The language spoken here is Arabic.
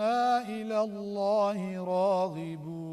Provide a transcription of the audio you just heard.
إلى الله راغبون